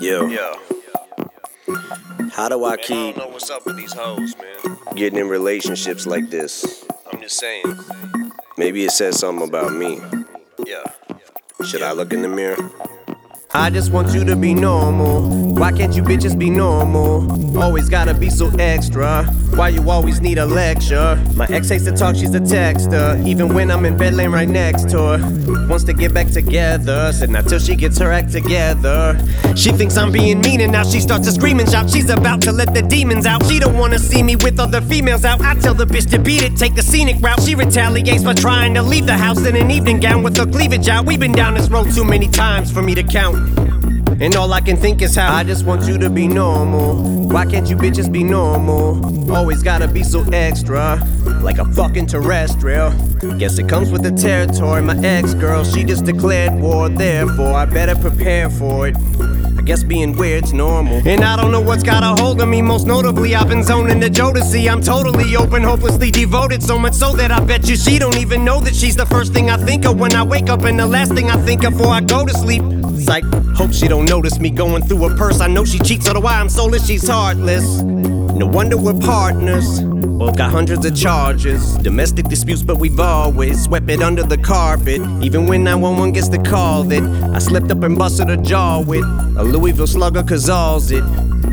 Yo, Yo, how do I man, I keep don't know what's up with these hoes, man. getting in relationships like this? I'm just saying. Maybe it says something about me. Yeah. Should I look in the mirror? I just want you to be normal. Why can't you bitches be normal? Always gotta be so extra. Why you always need a lecture? My ex hates to talk, she's a texter. Even when I'm in bed laying right next to her. Wants to get back together. Said not till she gets her act together. She thinks I'm being mean and now she starts to scream and shout. She's about to let the demons out. She don't wanna see me with other females out. I tell the bitch to beat it, take the scenic route. She retaliates by trying to leave the house in an evening gown with her cleavage out. We've been down this road too many times for me to count. And all I can think is how I just want you to be normal. Why can't you bitches be normal? Always gotta be so extra, like a fucking terrestrial. Guess it comes with the territory. My ex girl, she just declared war, therefore I better prepare for it. Guess being weird's normal. And I don't know what's got a hold of me. Most notably, I've been zoning the Jodeci. I'm totally open, hopelessly devoted. So much so that I bet you she don't even know that she's the first thing I think of when I wake up and the last thing I think of before I go to sleep. Psych, hope she don't notice me going through her purse. I know she cheats, so I. I'm soulless, she's heartless. No wonder we're partners. Both got hundreds of charges. Domestic disputes, but we've always swept it under the carpet. Even when 911 gets the call that I slipped up and busted a jaw with a Louisville slugger, cause all's it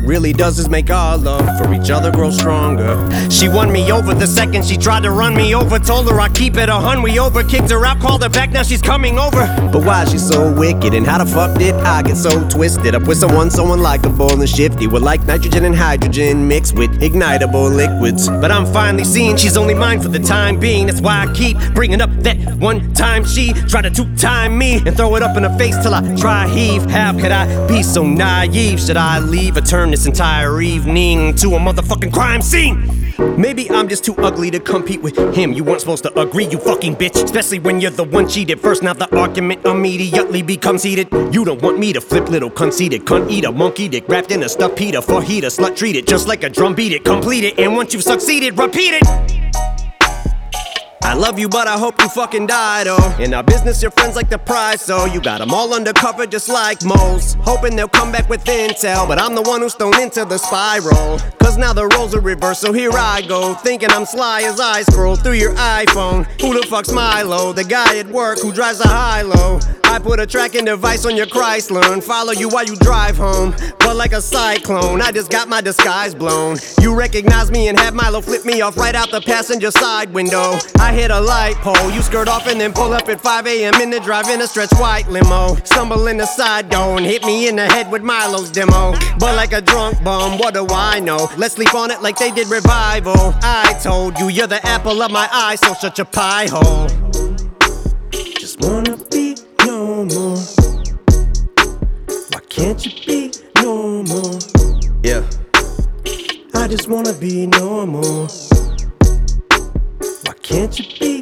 really does is make our love for each other grow stronger. She won me over the second she tried to run me over. Told her I keep it a hun. We over kicked her out, called her back. Now she's coming over. But why she so wicked? And how the fuck did I get so twisted up with someone so unlikable and shifty? With like nitrogen and hydrogen mixed with ignitable liquids. But I'm finally seeing she's only mine for the time being. That's why I keep bringing up that one time she tried to two time me and throw it up in her face till I try heave. How could I be so naive? Should I leave or turn this entire evening to a motherfucking crime scene? Maybe I'm just too ugly to compete with him. You weren't supposed to agree, you fucking bitch. Especially when you're the one cheated first. Now the argument immediately becomes heated. You don't want me to flip little conceited cunt eat a monkey dick wrapped in a stuffed for heater. Slut treat it just like a drum beat it. Complete it, and once you've succeeded, repeat it. I love you, but I hope you fucking died, oh. In our business, your friends like the prize, so you got them all undercover just like moles. Hoping they'll come back with intel, but I'm the one who's thrown into the spiral. Cause now the roles are reversed, so here I go. Thinking I'm sly as I scroll through your iPhone. Who the fuck's Milo? The guy at work who drives a high low. I put a tracking device on your Chrysler and follow you while you drive home. But like a cyclone, I just got my disguise blown. You recognize me and have Milo flip me off right out the passenger side window. I hit a light pole, you skirt off and then pull up at 5 a.m. in the drive in a stretch white limo. Stumble in the side door and hit me in the head with Milo's demo. But like a drunk bum, what do I know? Let's sleep on it like they did revival. I told you you're the apple of my eye, so shut your pie hole. Just wanna be can't you be normal? Yeah. I just wanna be normal. Why can't you be